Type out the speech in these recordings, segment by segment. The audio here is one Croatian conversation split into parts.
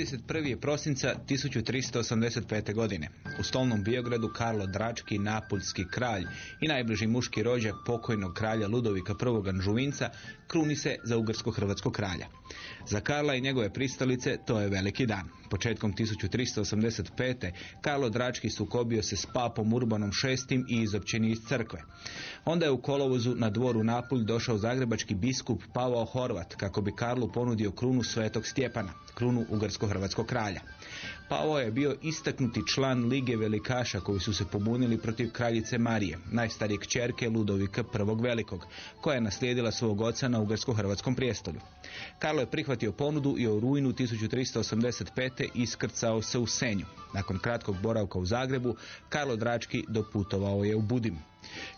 31. je prosinca 1385. godine. U stolnom Biogradu Karlo Drački, napuljski kralj i najbliži muški rođak pokojnog kralja Ludovika I. Anžuvinca kruni se za ugarsko-hrvatskog kralja. Za Karla i njegove pristalice to je veliki dan. Početkom 1385. Karlo Drački sukobio se s papom Urbanom VI. i izopćeni iz crkve. Onda je u kolovozu na dvoru Napulj došao zagrebački biskup Pavao Horvat kako bi Karlu ponudio krunu svetog Stjepana, krunu ugarsko-hrvatskog kralja. Pavao je bio istaknuti član Lige velikaša koji su se pobunili protiv kraljice Marije, najstarije kćerke Ludovika I. Velikog, koja je naslijedila svog oca na ugarsko-hrvatskom prijestolju. Karlo je prihvatio ponudu i u rujnu 1385. iskrcao se u Senju. Nakon kratkog boravka u Zagrebu, Karlo Drački doputovao je u Budim.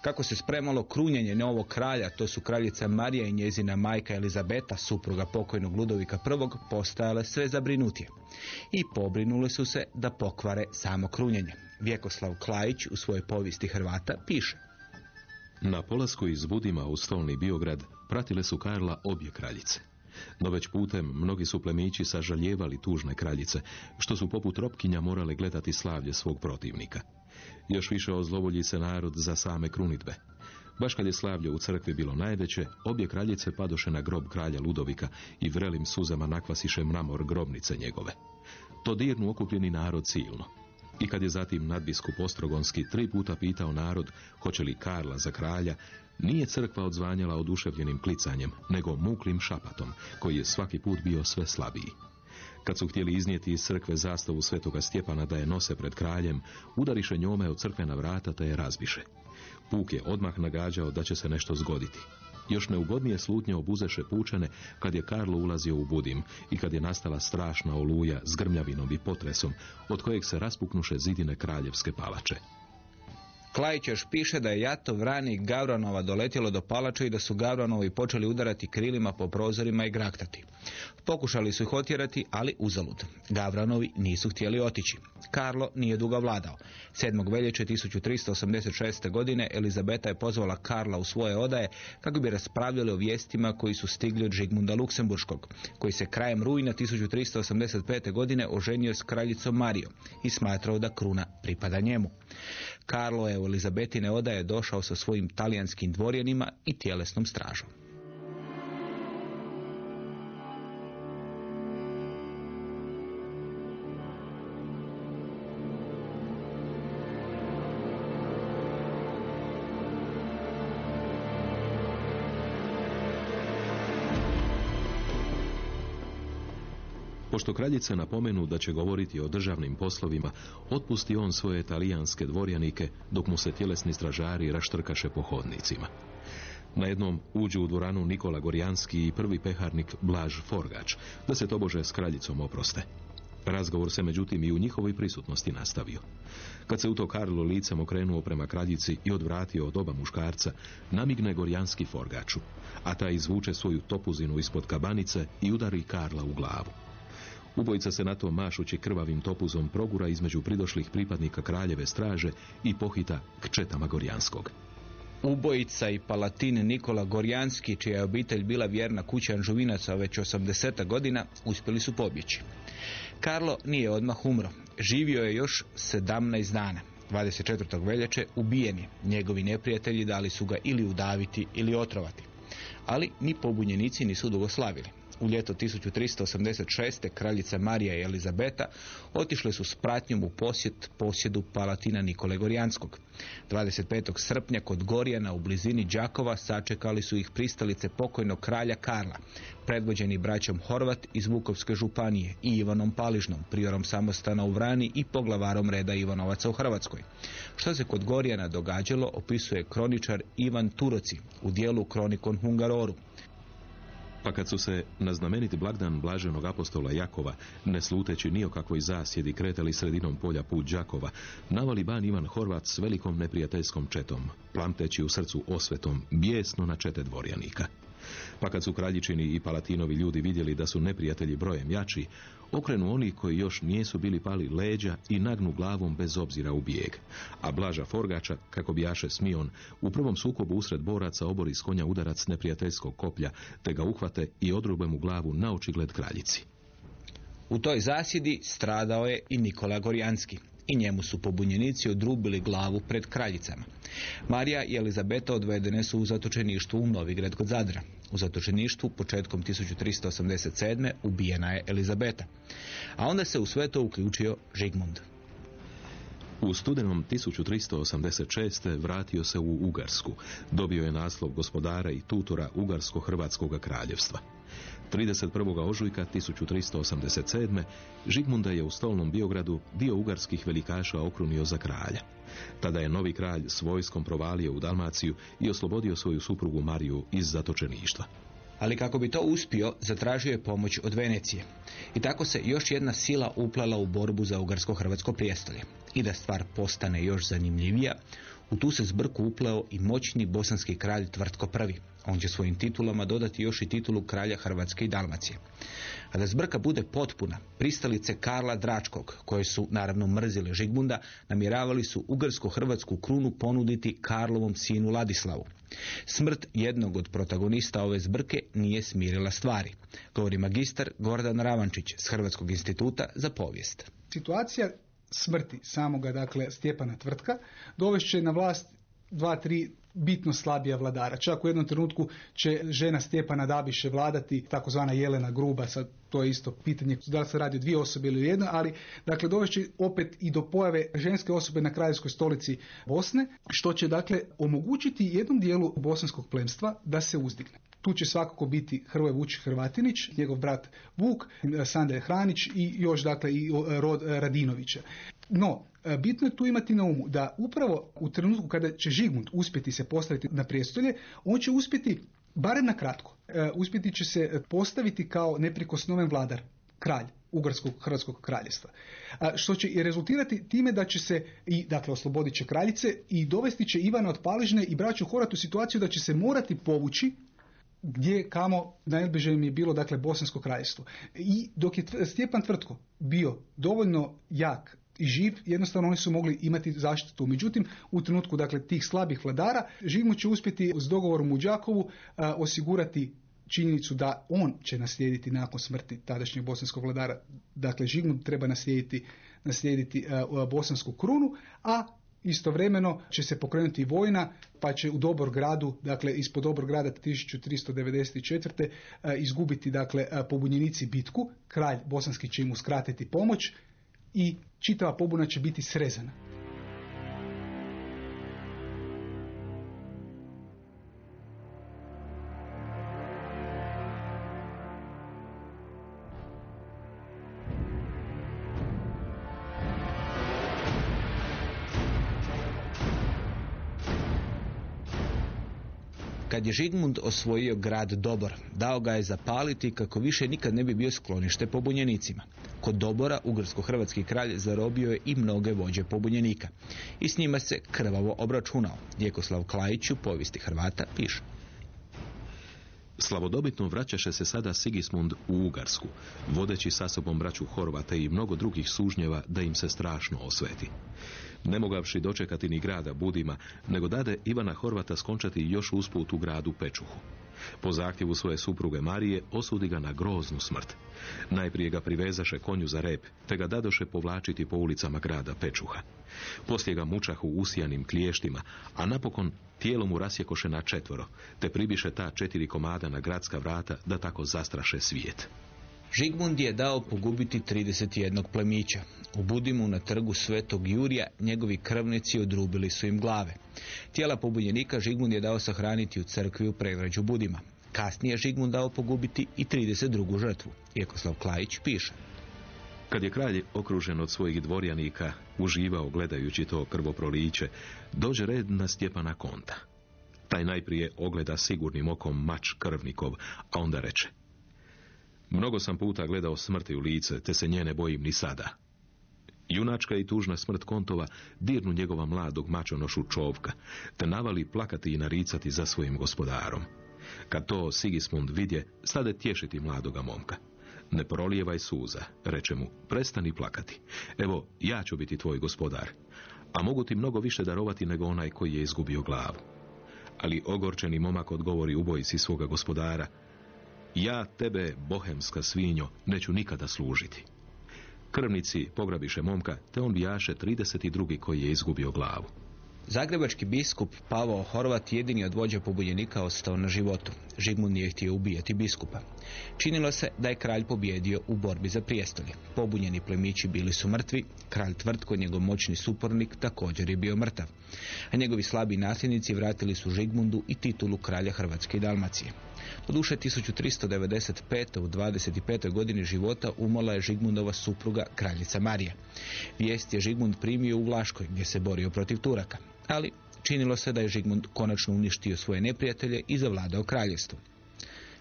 Kako se spremalo krunjenje novog kralja, to su kraljica Marija i njezina majka Elizabeta, supruga pokojnog Ludovika I, postajale sve zabrinutije. I pobrinule su se da pokvare samo krunjenje. Vjekoslav Klajić u svojoj povijesti Hrvata piše. Na polasku iz Budima u stolni Biograd pratile su Karla obje kraljice. No već putem mnogi su plemići sažaljevali tužne kraljice, što su poput ropkinja morale gledati slavlje svog protivnika. Još više ozlovolji se narod za same krunitbe. Baš kad je slavlje u crkvi bilo najveće, obje kraljice padoše na grob kralja Ludovika i vrelim suzama nakvasiše mramor grobnice njegove. To dirnu okupljeni narod silno. I kad je zatim nadbiskup Ostrogonski tri puta pitao narod hoće li Karla za kralja, nije crkva odzvanjala oduševljenim klicanjem, nego muklim šapatom, koji je svaki put bio sve slabiji. Kad su htjeli iznijeti iz crkve zastavu svetoga Stjepana da je nose pred kraljem, udariše njome od crkvena vrata te je razbiše. Puk je odmah nagađao da će se nešto zgoditi. Još neugodnije slutnje obuzeše pučane kad je Karlo ulazio u Budim i kad je nastala strašna oluja s grmljavinom i potresom, od kojeg se raspuknuše zidine kraljevske palače. Klajić još piše da je jato vrani Gavranova doletjelo do palače i da su Gavranovi počeli udarati krilima po prozorima i graktati. Pokušali su ih otjerati, ali uzalud. Gavranovi nisu htjeli otići. Karlo nije dugo vladao. 7. veljače 1386. godine Elizabeta je pozvala Karla u svoje odaje kako bi raspravljali o vijestima koji su stigli od Žigmunda Luksemburškog, koji se krajem rujna 1385. godine oženio s kraljicom Marijom i smatrao da kruna pripada njemu. Karlo je u Elizabetine odaje došao sa svojim talijanskim dvorjenima i tjelesnom stražom. Pošto kraljica napomenu da će govoriti o državnim poslovima, otpusti on svoje talijanske dvorjanike dok mu se tjelesni stražari raštrkaše po hodnicima. Na jednom uđu u dvoranu Nikola Gorjanski i prvi peharnik Blaž Forgač, da se tobože s kraljicom oproste. Razgovor se međutim i u njihovoj prisutnosti nastavio. Kad se u to Karlo licem okrenuo prema kraljici i odvratio od oba muškarca, namigne Gorjanski Forgaču, a taj izvuče svoju topuzinu ispod kabanice i udari Karla u glavu. Ubojica se na to mašući krvavim topuzom progura između pridošlih pripadnika kraljeve straže i pohita k četama Gorjanskog. Ubojica i palatin Nikola Gorjanski, čija je obitelj bila vjerna kuća Anžuvinaca već 80 godina, uspjeli su pobjeći. Karlo nije odmah umro. Živio je još 17 dana. 24. veljače ubijen je. Njegovi neprijatelji dali su ga ili udaviti ili otrovati. Ali ni pobunjenici nisu dugo slavili u ljeto 1386. kraljica Marija i Elizabeta otišle su s pratnjom u posjet posjedu Palatina Nikole Gorijanskog. 25. srpnja kod Gorijana u blizini Đakova sačekali su ih pristalice pokojnog kralja Karla, predvođeni braćom Horvat iz Vukovske županije i Ivanom Paližnom, priorom samostana u Vrani i poglavarom reda Ivanovaca u Hrvatskoj. Što se kod Gorijana događalo opisuje kroničar Ivan Turoci u dijelu Kronikon Hungaroru. Pa kad su se na znameniti blagdan blaženog apostola Jakova, ne sluteći ni o kakvoj zasjedi, kretali sredinom polja put Đakova, navali ban Ivan Horvat s velikom neprijateljskom četom, plamteći u srcu osvetom, bijesno na čete dvorjanika. Pa kad su kraljičini i palatinovi ljudi vidjeli da su neprijatelji brojem jači, okrenu oni koji još nijesu bili pali leđa i nagnu glavom bez obzira u bijeg. A Blaža Forgača, kako bijaše Smion, u prvom sukobu usred boraca obori s konja udarac neprijateljskog koplja, te ga uhvate i odrube mu glavu na očigled kraljici. U toj zasjedi stradao je i Nikola Gorjanski i njemu su pobunjenici odrubili glavu pred kraljicama. Marija i Elizabeta odvedene su u zatočeništvu u Novigrad kod Zadra. U zatočeništvu početkom 1387. ubijena je Elizabeta. A onda se u sve to uključio Žigmund. U studenom 1386. vratio se u Ugarsku. Dobio je naslov gospodara i tutora Ugarsko-Hrvatskog kraljevstva. 31. ožujka 1387. Žigmunda je u stolnom Biogradu dio ugarskih velikaša okrunio za kralja. Tada je novi kralj s vojskom provalio u Dalmaciju i oslobodio svoju suprugu Mariju iz zatočeništva. Ali kako bi to uspio, zatražio je pomoć od Venecije. I tako se još jedna sila uplala u borbu za ugarsko-hrvatsko prijestolje. I da stvar postane još zanimljivija, u tu se zbrku upleo i moćni bosanski kralj Tvrtko I. On će svojim titulama dodati još i titulu kralja Hrvatske i Dalmacije. A da zbrka bude potpuna, pristalice Karla Dračkog, koje su naravno mrzile Žigmunda, namjeravali su ugarsko-hrvatsku krunu ponuditi Karlovom sinu Ladislavu. Smrt jednog od protagonista ove zbrke nije smirila stvari, govori magistar Gordan Ravančić s Hrvatskog instituta za povijest. Situacija smrti samoga, dakle, Stjepana Tvrtka, dovešće na vlast dva, tri bitno slabija vladara. Čak u jednom trenutku će žena Stjepana Dabiše vladati, takozvana Jelena Gruba, sad to je isto pitanje da li se radi o dvije osobe ili jedno, ali dakle dovešće opet i do pojave ženske osobe na kraljevskoj stolici Bosne, što će dakle omogućiti jednom dijelu bosanskog plemstva da se uzdigne. Tu će svakako biti Hrvoje Vučić Hrvatinić, njegov brat Vuk, Sandre Hranić i još dakle i rod Radinovića. No, bitno je tu imati na umu da upravo u trenutku kada će Žigmund uspjeti se postaviti na prijestolje, on će uspjeti, barem na kratko, uspjeti će se postaviti kao neprikosnoven vladar, kralj Ugarskog Hrvatskog kraljevstva. Što će i rezultirati time da će se i dakle oslobodit će kraljice i dovesti će Ivana od Paližne i braću Horat u situaciju da će se morati povući gdje kamo najbliže im je bilo dakle Bosansko kraljevstvo. I dok je Stjepan Tvrtko bio dovoljno jak i živ, jednostavno oni su mogli imati zaštitu. Međutim, u trenutku dakle tih slabih vladara, Žigmund će uspjeti s dogovorom u Đakovu osigurati činjenicu da on će naslijediti nakon smrti tadašnjeg bosanskog vladara. Dakle, Žigmund treba naslijediti, naslijediti bosansku krunu, a Istovremeno će se pokrenuti vojna, pa će u Dobor gradu, dakle ispod Dobor grada 1394. izgubiti dakle pobunjenici bitku, kralj bosanski će im uskratiti pomoć i čitava pobuna će biti srezana. Kad je Žigmund osvojio grad Dobor, dao ga je zapaliti kako više nikad ne bi bio sklonište pobunjenicima. Kod Dobora ugarsko-hrvatski kralj zarobio je i mnoge vođe pobunjenika. I s njima se krvavo obračunao. Vjekoslav Klajić u povijesti Hrvata piše. Slavodobitno vraćaše se sada Sigismund u Ugarsku, vodeći sa sobom braću Horvata i mnogo drugih sužnjeva da im se strašno osveti. Ne mogavši dočekati ni grada Budima, nego dade Ivana Horvata skončati još usput u gradu Pečuhu. Po zahtjevu svoje supruge Marije osudi ga na groznu smrt. Najprije ga privezaše konju za rep, te ga dadoše povlačiti po ulicama grada Pečuha. Poslije ga mučahu usijanim kliještima, a napokon tijelo mu rasjekoše na četvoro, te pribiše ta četiri komada na gradska vrata da tako zastraše svijet. Žigmund je dao pogubiti 31 plemića. U Budimu na trgu Svetog Jurija njegovi krvnici odrubili su im glave. Tijela pobunjenika Žigmund je dao sahraniti u crkvi u pregrađu Budima. Kasnije Žigmund dao pogubiti i 32. žrtvu. Jekoslav Klajić piše. Kad je kralj okružen od svojih dvorjanika uživao gledajući to krvoproliće, dođe red na Stjepana Konta. Taj najprije ogleda sigurnim okom mač krvnikov, a onda reče Mnogo sam puta gledao smrti u lice, te se njene bojim ni sada. Junačka i tužna smrt kontova dirnu njegova mladog mačonošu čovka, te navali plakati i naricati za svojim gospodarom. Kad to Sigismund vidje, stade tješiti mladoga momka. Ne prolijevaj suza, reče mu, prestani plakati. Evo, ja ću biti tvoj gospodar, a mogu ti mnogo više darovati nego onaj koji je izgubio glavu. Ali ogorčeni momak odgovori ubojici svoga gospodara, ja tebe, bohemska svinjo, neću nikada služiti. Krvnici pograbiše momka, te on bijaše 32. koji je izgubio glavu. Zagrebački biskup Pavao Horvat jedini od vođa pobunjenika ostao na životu. Žigmund nije htio ubijati biskupa. Činilo se da je kralj pobjedio u borbi za prijestolje. Pobunjeni plemići bili su mrtvi, kralj Tvrtko, njegov moćni supornik, također je bio mrtav. A njegovi slabi nasljednici vratili su Žigmundu i titulu kralja Hrvatske i Dalmacije. Doduše 1395. u 25. godini života umala je Žigmundova supruga kraljica Marija. Vijest je Žigmund primio u Vlaškoj gdje se borio protiv Turaka, ali činilo se da je Žigmund konačno uništio svoje neprijatelje i zavladao kraljevstvom.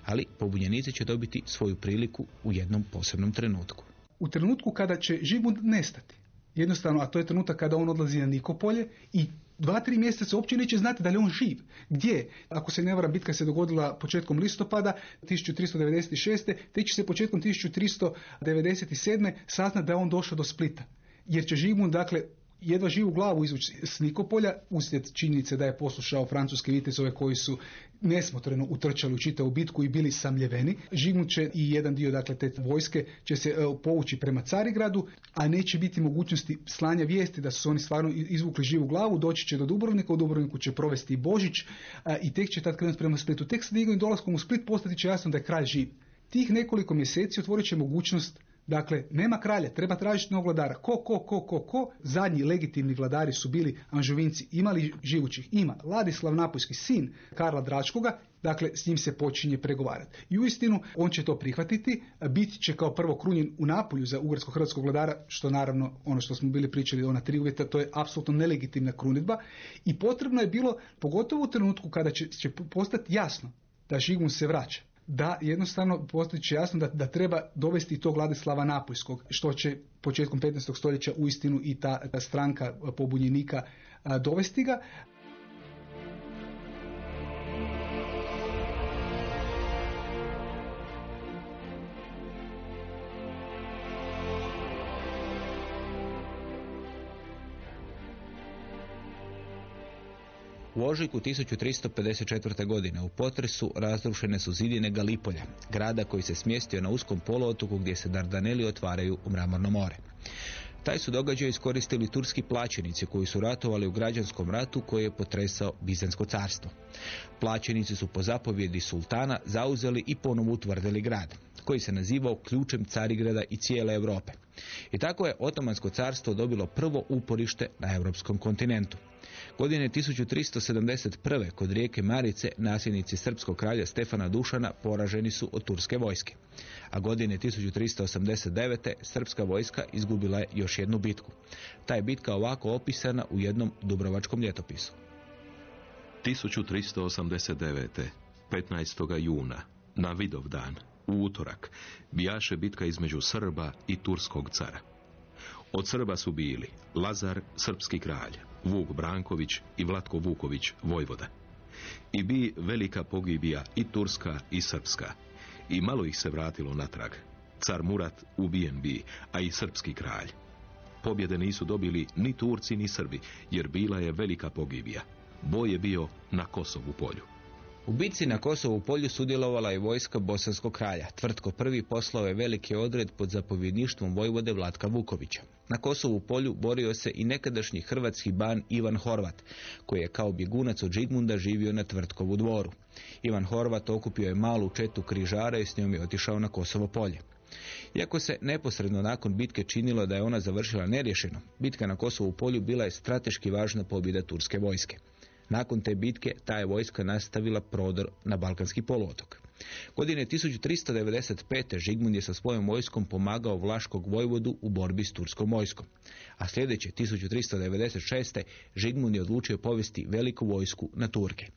Ali pobunjenici će dobiti svoju priliku u jednom posebnom trenutku. U trenutku kada će Žigmund nestati. Jednostavno, a to je trenutak kada on odlazi na Nikopolje i dva, tri mjeseca uopće neće znati da li on živ. Gdje? Ako se ne vara, bitka se dogodila početkom listopada 1396. te će se početkom 1397. saznati da je on došao do Splita. Jer će Žigmund, dakle, jedva živu glavu izvući s Nikopolja uslijed činjenice da je poslušao francuske vitezove koji su nesmotreno utrčali u čitavu bitku i bili samljeveni. Žigmund će i jedan dio dakle te vojske će se e, povući prema Carigradu, a neće biti mogućnosti slanja vijesti da su oni stvarno izvukli živu glavu, doći će do Dubrovnika, u Dubrovniku će provesti Božić i tek će tad krenuti prema Splitu. Tek s njegovim dolaskom u Split postati će jasno da je kraj živ. Tih nekoliko mjeseci otvorit će mogućnost Dakle, nema kralja, treba tražiti novog vladara. Ko, ko, ko, ko, ko? Zadnji legitimni vladari su bili Anžuvinci. Imali živućih? Ima. Ladislav Napoljski, sin Karla Dračkoga, dakle, s njim se počinje pregovarati. I uistinu, on će to prihvatiti, biti će kao prvo krunjen u Napolju za ugarsko-hrvatskog vladara, što naravno, ono što smo bili pričali, ona tri uvjeta, to je apsolutno nelegitimna krunidba. I potrebno je bilo, pogotovo u trenutku kada će, će postati jasno da Žigun se vraća da jednostavno postojiće jasno da, da treba dovesti tog Vladislava Napoljskog, što će početkom 15. stoljeća uistinu i ta, ta stranka pobunjenika dovesti ga. U ožujku 1354. godine u potresu razrušene su zidine Galipolja, grada koji se smjestio na uskom poluotoku gdje se Dardaneli otvaraju u Mramorno more. Taj su događaj iskoristili turski plaćenici koji su ratovali u građanskom ratu koji je potresao Bizansko carstvo. Plaćenici su po zapovjedi sultana zauzeli i ponovo utvrdili grad, koji se nazivao ključem Carigrada i cijele Europe. I tako je Otomansko carstvo dobilo prvo uporište na europskom kontinentu. Godine 1371. kod rijeke Marice nasljednici srpskog kralja Stefana Dušana poraženi su od turske vojske. A godine 1389. srpska vojska izgubila je još jednu bitku. Ta je bitka ovako opisana u jednom dubrovačkom ljetopisu. 1389. 15. juna, na Vidovdan, u utorak, bijaše bitka između Srba i Turskog cara. Od Srba su bili Lazar, srpski kralj, Vuk Branković i Vlatko Vuković, vojvoda. I bi velika pogibija i Turska i Srpska. I malo ih se vratilo natrag. Car Murat ubijen bi, a i srpski kralj. Pobjede nisu dobili ni Turci ni Srbi, jer bila je velika pogibija. Boj je bio na Kosovu polju. U bitci na Kosovu polju sudjelovala je vojska Bosanskog kralja. Tvrtko prvi poslao je veliki odred pod zapovjedništvom vojvode Vlatka Vukovića. Na Kosovu polju borio se i nekadašnji hrvatski ban Ivan Horvat, koji je kao bjegunac od Žigmunda živio na Tvrtkovu dvoru. Ivan Horvat okupio je malu četu križara i s njom je otišao na Kosovo polje. Iako se neposredno nakon bitke činilo da je ona završila nerješeno, bitka na Kosovu polju bila je strateški važna pobjeda turske vojske. Nakon te bitke ta je vojska nastavila prodor na Balkanski poluotok. Godine 1395. Žigmund je sa svojom vojskom pomagao Vlaškog vojvodu u borbi s turskom vojskom. A sljedeće 1396. Žigmund je odlučio povesti veliku vojsku na Turke.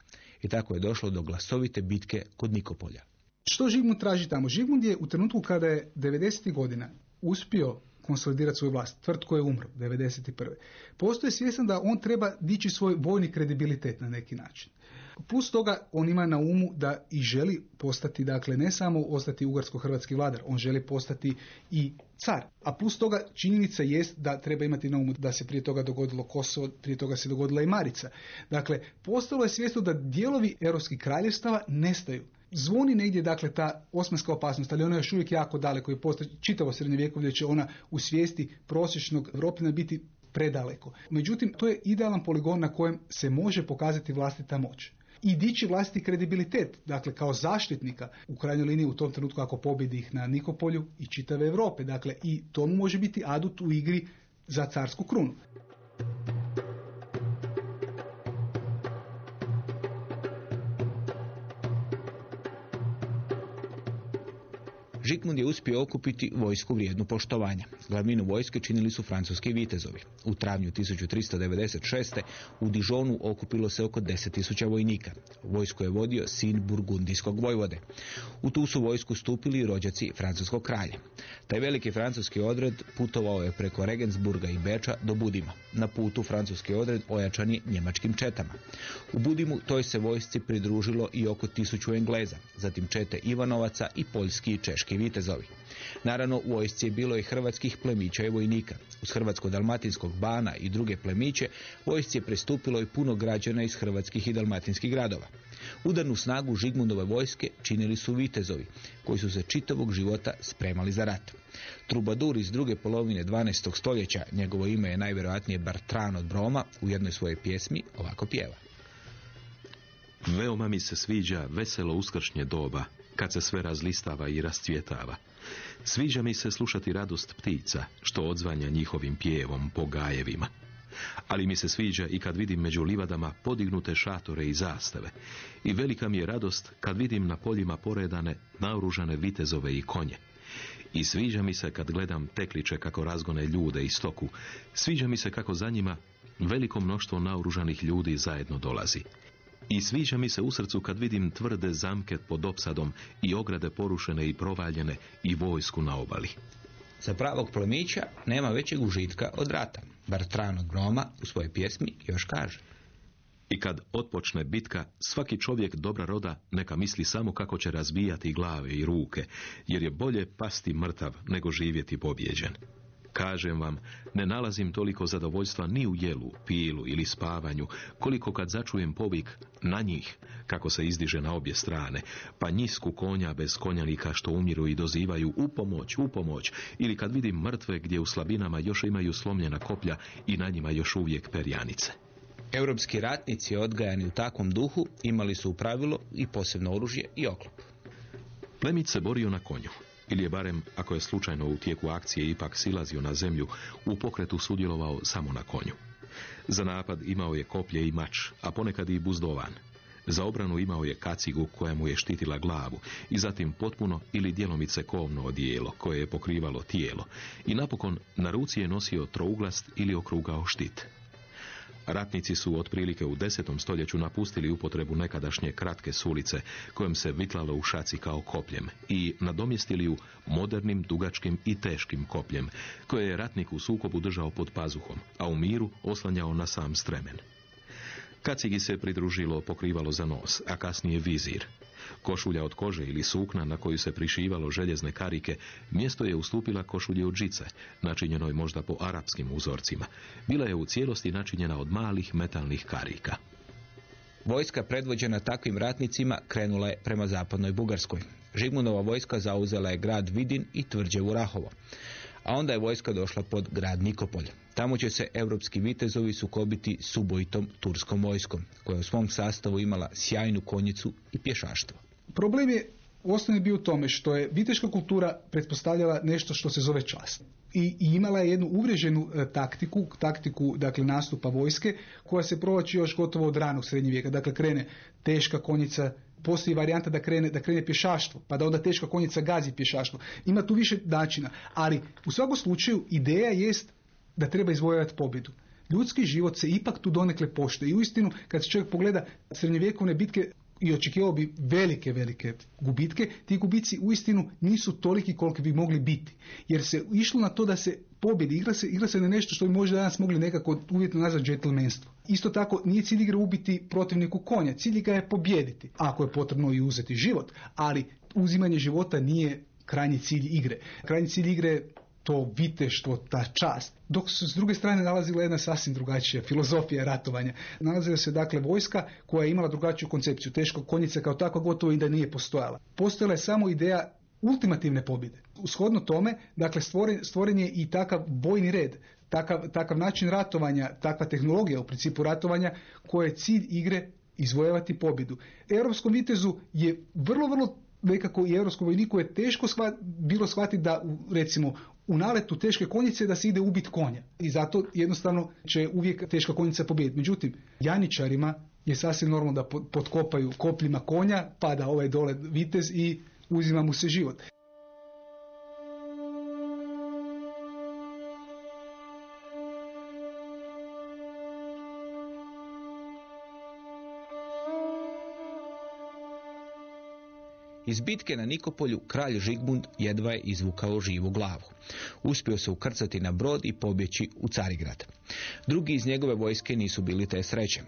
I tako je došlo do glasovite bitke kod Nikopolja. Što Žigmund traži tamo? Žigmund je u trenutku kada je 90. godina uspio konsolidirati svoju vlast. Tvrtko je umro, 91. Postoje svjestan da on treba dići svoj vojni kredibilitet na neki način. Plus toga on ima na umu da i želi postati, dakle ne samo ostati ugarsko-hrvatski vladar, on želi postati i car. A plus toga činjenica jest da treba imati na umu da se prije toga dogodilo Kosovo, prije toga se dogodila i Marica. Dakle, postalo je svjesno da dijelovi europskih kraljevstava nestaju zvoni negdje dakle ta osmanska opasnost, ali ona je još uvijek jako daleko i postoji čitavo srednjovjekovlje će ona u svijesti prosječnog Europljana biti predaleko. Međutim, to je idealan poligon na kojem se može pokazati vlastita moć i dići vlastiti kredibilitet, dakle kao zaštitnika u krajnjoj liniji u tom trenutku ako pobjedi ih na Nikopolju i čitave Europe. Dakle, i to može biti adut u igri za carsku krunu. Žikmund je uspio okupiti vojsku vrijednu poštovanja. Glavninu vojske činili su francuski vitezovi. U travnju 1396. u Dižonu okupilo se oko 10.000 vojnika. Vojsku je vodio sin burgundijskog vojvode. U tu su vojsku stupili rođaci francuskog kralja. Taj veliki francuski odred putovao je preko Regensburga i Beča do Budima. Na putu francuski odred ojačan je njemačkim četama. U Budimu toj se vojsci pridružilo i oko tisuću Engleza, zatim čete Ivanovaca i poljski i češki vitezovi. Naravno, u vojsci je bilo i hrvatskih plemića i vojnika. Uz hrvatsko-dalmatinskog bana i druge plemiće, vojsci je pristupilo i puno građana iz hrvatskih i dalmatinskih gradova. Udarnu snagu Žigmundove vojske činili su vitezovi, koji su se čitavog života spremali za rat. Trubadur iz druge polovine 12. stoljeća, njegovo ime je najvjerojatnije Bartran od Broma, u jednoj svojoj pjesmi ovako pjeva. Veoma mi se sviđa veselo uskršnje doba, kad se sve razlistava i rascvjetava. Sviđa mi se slušati radost ptica, što odzvanja njihovim pjevom po gajevima. Ali mi se sviđa i kad vidim među livadama podignute šatore i zastave. I velika mi je radost kad vidim na poljima poredane, naoružane vitezove i konje. I sviđa mi se kad gledam tekliče kako razgone ljude i stoku. Sviđa mi se kako za njima veliko mnoštvo naoružanih ljudi zajedno dolazi. I sviđa mi se u srcu kad vidim tvrde zamke pod opsadom i ograde porušene i provaljene i vojsku na obali. Za pravog plemića nema većeg užitka od rata. Bartran od Groma u svojoj pjesmi još kaže. I kad otpočne bitka, svaki čovjek dobra roda neka misli samo kako će razbijati glave i ruke, jer je bolje pasti mrtav nego živjeti pobjeđen. Kažem vam, ne nalazim toliko zadovoljstva ni u jelu, pilu ili spavanju, koliko kad začujem povik na njih, kako se izdiže na obje strane, pa njisku konja bez konjanika što umiru i dozivaju u pomoć, u pomoć, ili kad vidim mrtve gdje u slabinama još imaju slomljena koplja i na njima još uvijek perjanice. Europski ratnici odgajani u takvom duhu imali su u pravilo i posebno oružje i oklop. Plemić se borio na konju, ili je barem, ako je slučajno u tijeku akcije ipak silazio na zemlju, u pokretu sudjelovao samo na konju. Za napad imao je koplje i mač, a ponekad i buzdovan. Za obranu imao je kacigu koja mu je štitila glavu i zatim potpuno ili djelomice kovno odijelo koje je pokrivalo tijelo i napokon na ruci je nosio trouglast ili okrugao štit. Ratnici su otprilike u desetom stoljeću napustili upotrebu nekadašnje kratke sulice kojom se vitlalo u šaci kao kopljem i nadomjestili ju modernim, dugačkim i teškim kopljem koje je ratnik u sukobu držao pod pazuhom, a u miru oslanjao na sam stremen. Kacigi se pridružilo pokrivalo za nos, a kasnije vizir. Košulja od kože ili sukna na koju se prišivalo željezne karike, mjesto je ustupila košulji od žice, načinjenoj možda po arapskim uzorcima. Bila je u cijelosti načinjena od malih metalnih karika. Vojska predvođena takvim ratnicima krenula je prema zapadnoj Bugarskoj. Žigmunova vojska zauzela je grad Vidin i tvrđe u Rahovo. A onda je vojska došla pod grad Nikopolj. Tamo će se europski vitezovi sukobiti s ubojitom turskom vojskom, koja u svom sastavu imala sjajnu konjicu i pješaštvo. Problem je osnovni bio u tome što je viteška kultura pretpostavljala nešto što se zove čast. I, imala je jednu uvreženu e, taktiku, taktiku dakle nastupa vojske koja se provlači još gotovo od ranog srednjeg vijeka. Dakle krene teška konjica, postoji varijanta da krene, da krene pješaštvo, pa da onda teška konjica gazi pješaštvo. Ima tu više načina, ali u svakom slučaju ideja jest da treba izvojevati pobjedu. Ljudski život se ipak tu donekle poštuje i uistinu kad se čovjek pogleda srednjovjekovne bitke i očekivao bi velike, velike gubitke, ti gubici uistinu nisu toliki koliki bi mogli biti. Jer se išlo na to da se pobjedi, igra se, igra se na nešto što bi možda danas mogli nekako uvjetno nazvati džentlmenstvo. Isto tako nije cilj igre ubiti protivniku konja, cilj ga je pobjediti, ako je potrebno i uzeti život, ali uzimanje života nije krajnji cilj igre. Krajnji cilj igre to viteštvo, ta čast. Dok se s druge strane nalazila jedna sasvim drugačija filozofija ratovanja. Nalazila se dakle vojska koja je imala drugačiju koncepciju. Teško konjica kao tako gotovo i da nije postojala. Postojala je samo ideja ultimativne pobjede. Ushodno tome, dakle, stvoren, stvoren je i takav bojni red, takav, takav način ratovanja, takva tehnologija u principu ratovanja koja je cilj igre izvojevati pobjedu. Europskom vitezu je vrlo, vrlo nekako i europskom vojniku je teško bilo shvatiti da recimo u naletu teške konjice da se ide ubiti konja. I zato jednostavno će uvijek teška konjica pobijediti. Međutim, janičarima je sasvim normalno da potkopaju kopljima konja, pada ovaj dole vitez i uzima mu se život. Iz bitke na Nikopolju kralj Žigmund jedva je izvukao živu glavu. Uspio se ukrcati na brod i pobjeći u Carigrad. Drugi iz njegove vojske nisu bili te sreće.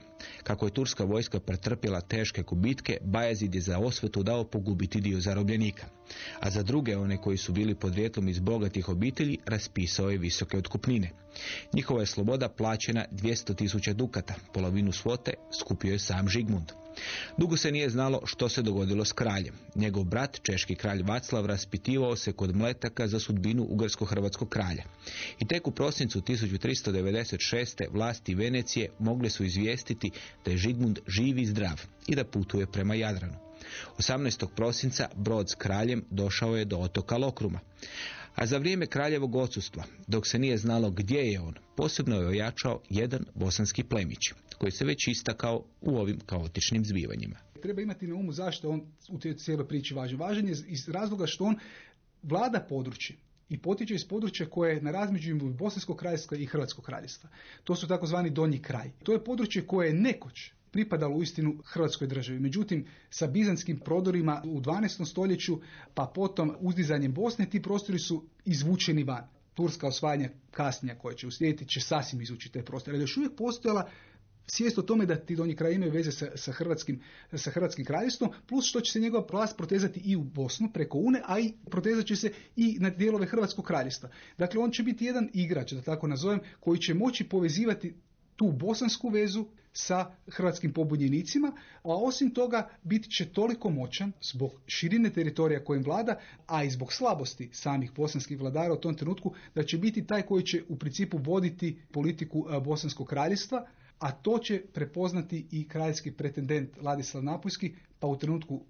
Kako je turska vojska pretrpjela teške gubitke, Bajazid je za osvetu dao pogubiti dio zarobljenika. A za druge, one koji su bili podrijetlom iz bogatih obitelji, raspisao je visoke otkupnine. Njihova je sloboda plaćena 200.000 dukata, polovinu svote skupio je sam Žigmund. Dugo se nije znalo što se dogodilo s kraljem. Njegov brat, češki kralj Vaclav, raspitivao se kod mletaka za sudbinu ugarsko-hrvatskog kralja. I tek u prosincu 1396. vlasti Venecije mogle su izvijestiti da je Žigmund živ i zdrav i da putuje prema Jadranu. 18. prosinca brod s kraljem došao je do otoka Lokruma. A za vrijeme kraljevog odsustva, dok se nije znalo gdje je on, posebno je ojačao jedan bosanski plemić, koji se već istakao u ovim kaotičnim zbivanjima. Treba imati na umu zašto on u cijeloj priči važan. Važan je iz razloga što on vlada područje i potiče iz područja koje je na razmeđu Bosanskog kraljevstva i Hrvatskog kraljevstva. To su takozvani donji kraj. To je područje koje je nekoć pripadalo istinu Hrvatskoj državi. Međutim, sa bizanskim prodorima u 12. stoljeću, pa potom uzdizanjem Bosne, ti prostori su izvučeni van. Turska osvajanja kasnija koja će uslijediti će sasvim izvući te prostore. Ali još uvijek postojala svijest o tome da ti donji kraj imaju veze sa, sa, hrvatskim, sa hrvatskim kraljevstvom, plus što će se njegova vlast protezati i u Bosnu preko Une, a i protezat će se i na dijelove Hrvatskog kraljevstva. Dakle, on će biti jedan igrač, da tako nazovem, koji će moći povezivati tu bosansku vezu sa hrvatskim pobunjenicima, a osim toga bit će toliko moćan zbog širine teritorija kojim vlada, a i zbog slabosti samih bosanskih vladara u tom trenutku, da će biti taj koji će u principu voditi politiku bosanskog kraljevstva, a to će prepoznati i kraljski pretendent Ladislav Napuljski, pa u trenutku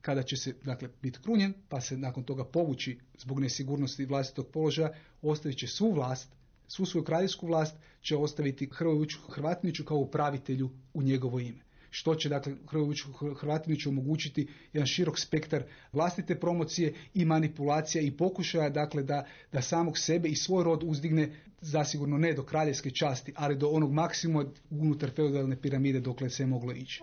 kada će se dakle, biti krunjen, pa se nakon toga povući zbog nesigurnosti vlastitog položaja, ostavit će svu vlast svu svoju kraljevsku vlast će ostaviti Hrvoju Hrvatiniću kao upravitelju u njegovo ime. Što će dakle Hrvoju Hrvatiniću omogućiti jedan širok spektar vlastite promocije i manipulacija i pokušaja dakle da, da samog sebe i svoj rod uzdigne zasigurno ne do kraljevske časti, ali do onog maksimuma unutar feudalne piramide dokle se je moglo ići.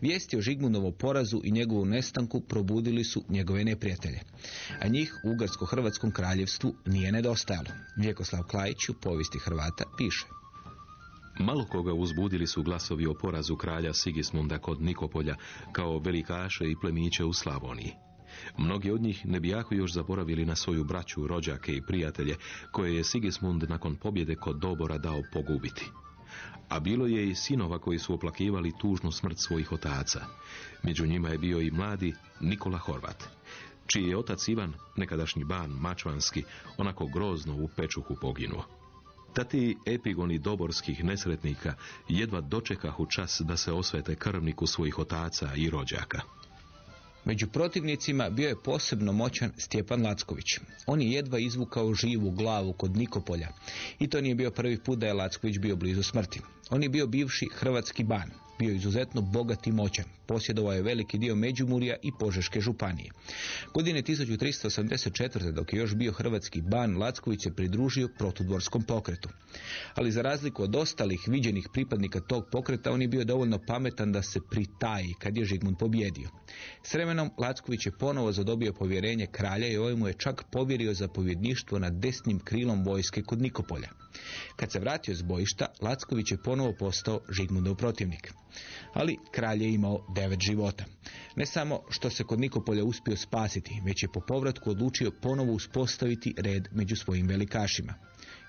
Vijesti o Žigmunovom porazu i njegovu nestanku probudili su njegove neprijatelje. A njih u Ugarsko-Hrvatskom kraljevstvu nije nedostajalo. Vjekoslav Klajić u povijesti Hrvata piše. Malo koga uzbudili su glasovi o porazu kralja Sigismunda kod Nikopolja kao velikaše i plemiće u Slavoniji. Mnogi od njih ne bi jako još zaboravili na svoju braću, rođake i prijatelje koje je Sigismund nakon pobjede kod Dobora dao pogubiti. A bilo je i sinova koji su oplakivali tužnu smrt svojih otaca. Među njima je bio i mladi Nikola Horvat, čiji je otac Ivan, nekadašnji ban Mačvanski, onako grozno u pečuhu poginuo. Tati epigoni doborskih nesretnika jedva dočekahu čas da se osvete krvniku svojih otaca i rođaka. Među protivnicima bio je posebno moćan Stjepan Lacković. On je jedva izvukao živu glavu kod Nikopolja i to nije bio prvi put da je Lacković bio blizu smrti. On je bio bivši hrvatski ban, bio izuzetno bogat i moćan. Posjedovao je veliki dio Međimurja i Požeške županije. Godine 1384. dok je još bio hrvatski ban, Lacković se pridružio protudvorskom pokretu. Ali za razliku od ostalih viđenih pripadnika tog pokreta, on je bio dovoljno pametan da se pritaji kad je Žigmund pobjedio. S vremenom Lacković je ponovo zadobio povjerenje kralja i ovaj mu je čak povjerio zapovjedništvo nad desnim krilom vojske kod Nikopolja. Kad se vratio s bojišta, Lacković je ponovo postao Žigmundov protivnik. Ali kralj je imao devet života. Ne samo što se kod Nikopolja uspio spasiti, već je po povratku odlučio ponovo uspostaviti red među svojim velikašima.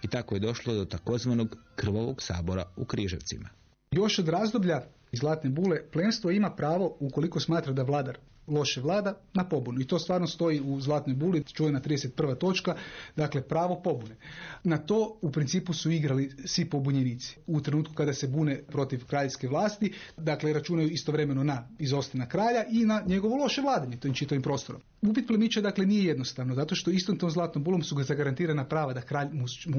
I tako je došlo do takozvanog krvovog sabora u Križevcima. Još od razdoblja iz Zlatne bule plemstvo ima pravo, ukoliko smatra da vladar loše vlada, na pobunu. I to stvarno stoji u Zlatnoj buli, čujena 31. točka, dakle pravo pobune. Na to u principu su igrali svi pobunjenici. U trenutku kada se bune protiv kraljske vlasti, dakle računaju istovremeno na izostanak kralja i na njegovo loše vladanje tim čitavim prostorom. Upit plemića dakle nije jednostavno, zato što istom tom zlatnom bulom su ga zagarantirana prava da kralj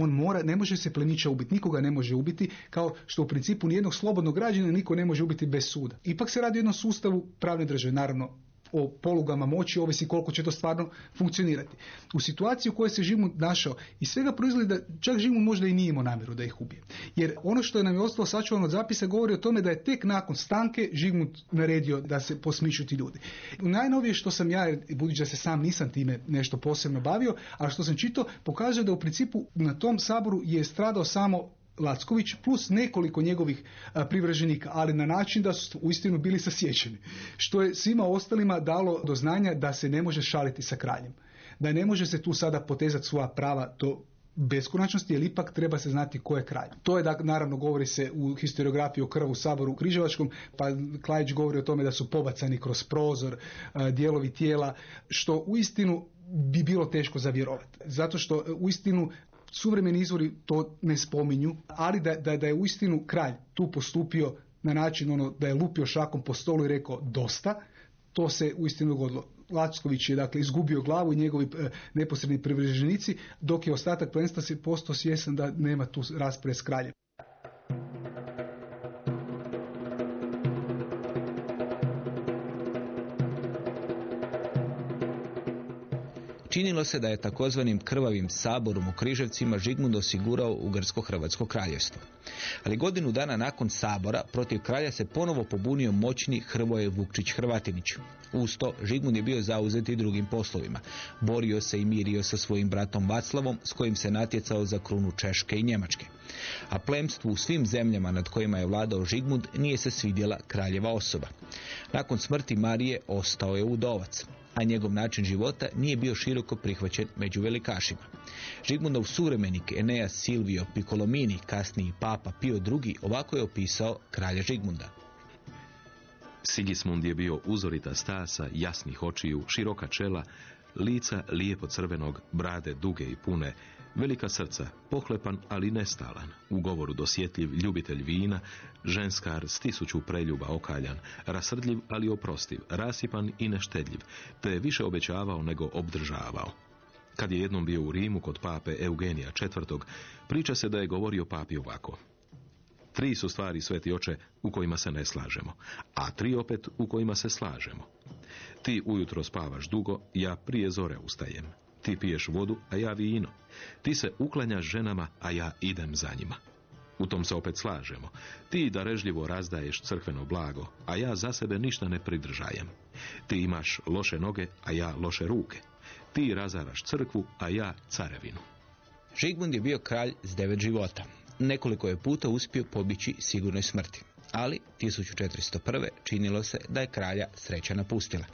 on mora, ne može se plemića ubiti, nikoga ne može ubiti, kao što u principu nijednog slobodnog građana niko ne može ubiti bez suda. Ipak se radi o jednom sustavu pravne države, naravno o polugama moći, ovisi koliko će to stvarno funkcionirati. U situaciji u kojoj se Žimund našao i svega proizgleda da čak Žimund možda i nije imao namjeru da ih ubije. Jer ono što je nam je ostalo sačuvano od zapisa govori o tome da je tek nakon stanke Žigmund naredio da se posmišu ti ljudi. Najnovije što sam ja, budući da se sam nisam time nešto posebno bavio, a što sam čitao, pokazuje da u principu na tom saboru je stradao samo Lacković plus nekoliko njegovih privrženika, ali na način da su uistinu bili sasjećeni. Što je svima ostalima dalo do znanja da se ne može šaliti sa kraljem. Da ne može se tu sada potezati svoja prava do beskonačnosti, jer ipak treba se znati ko je kralj. To je, naravno, govori se u historiografiji o krvu saboru Križevačkom, pa Klajić govori o tome da su pobacani kroz prozor, dijelovi tijela, što uistinu bi bilo teško zavjerovati. Zato što uistinu Suvremeni izvori to ne spominju, ali da, da, da je uistinu kralj tu postupio na način ono da je lupio šakom po stolu i rekao dosta, to se uistinu dogodilo. Lacković je dakle izgubio glavu i njegovi e, neposredni privrženici, dok je ostatak plenstva se postao svjesan da nema tu rasprave s kraljem. Činilo se da je takozvanim krvavim saborom u Križevcima Žigmund osigurao Ugarsko-Hrvatsko kraljevstvo. Ali godinu dana nakon sabora protiv kralja se ponovo pobunio moćni Hrvoje Vukčić Hrvatinić. Uz to Žigmund je bio zauzet i drugim poslovima. Borio se i mirio sa svojim bratom Vaclavom s kojim se natjecao za krunu Češke i Njemačke. A plemstvu u svim zemljama nad kojima je vladao Žigmund nije se svidjela kraljeva osoba. Nakon smrti Marije ostao je udovac a njegov način života nije bio široko prihvaćen među velikašima. Žigmundov suvremenik Eneas Silvio Piccolomini, kasniji papa Pio II, ovako je opisao kralja Žigmunda. Sigismund je bio uzorita stasa, jasnih očiju, široka čela, lica lijepo crvenog, brade duge i pune, Velika srca, pohlepan ali nestalan, u govoru dosjetljiv, ljubitelj vina, ženskar s tisuću preljuba okaljan, rasrdljiv ali oprostiv, rasipan i neštedljiv, te je više obećavao nego obdržavao. Kad je jednom bio u Rimu kod pape Eugenija IV. priča se da je govorio papi ovako. Tri su stvari, sveti oče, u kojima se ne slažemo, a tri opet u kojima se slažemo. Ti ujutro spavaš dugo, ja prije zore ustajem. Ti piješ vodu, a ja vino. Ti se uklanjaš ženama, a ja idem za njima. U tom se opet slažemo. Ti darežljivo razdaješ crkveno blago, a ja za sebe ništa ne pridržajem. Ti imaš loše noge, a ja loše ruke. Ti razaraš crkvu, a ja carevinu. Žigmund je bio kralj s devet života. nekoliko je puta uspio pobići sigurnoj smrti ali 1401. činilo se da je kralja sreća napustila.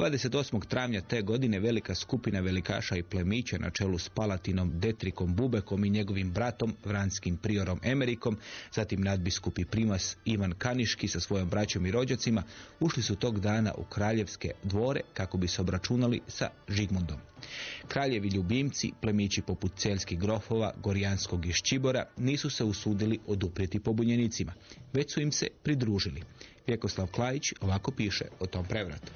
28. travnja te godine velika skupina velikaša i plemića na čelu s Palatinom Detrikom Bubekom i njegovim bratom, vranskim priorom Emerikom, zatim nadbiskupi primas Ivan Kaniški sa svojom braćom i rođacima, ušli su tog dana u kraljevske dvore kako bi se obračunali sa Žigmundom. Kraljevi ljubimci, plemići poput celskih grofova, Gorijanskog i Ščibora, nisu se usudili oduprijeti pobunjenicima, već su im se pridružili. Vjekoslav Klajić ovako piše o tom prevratu.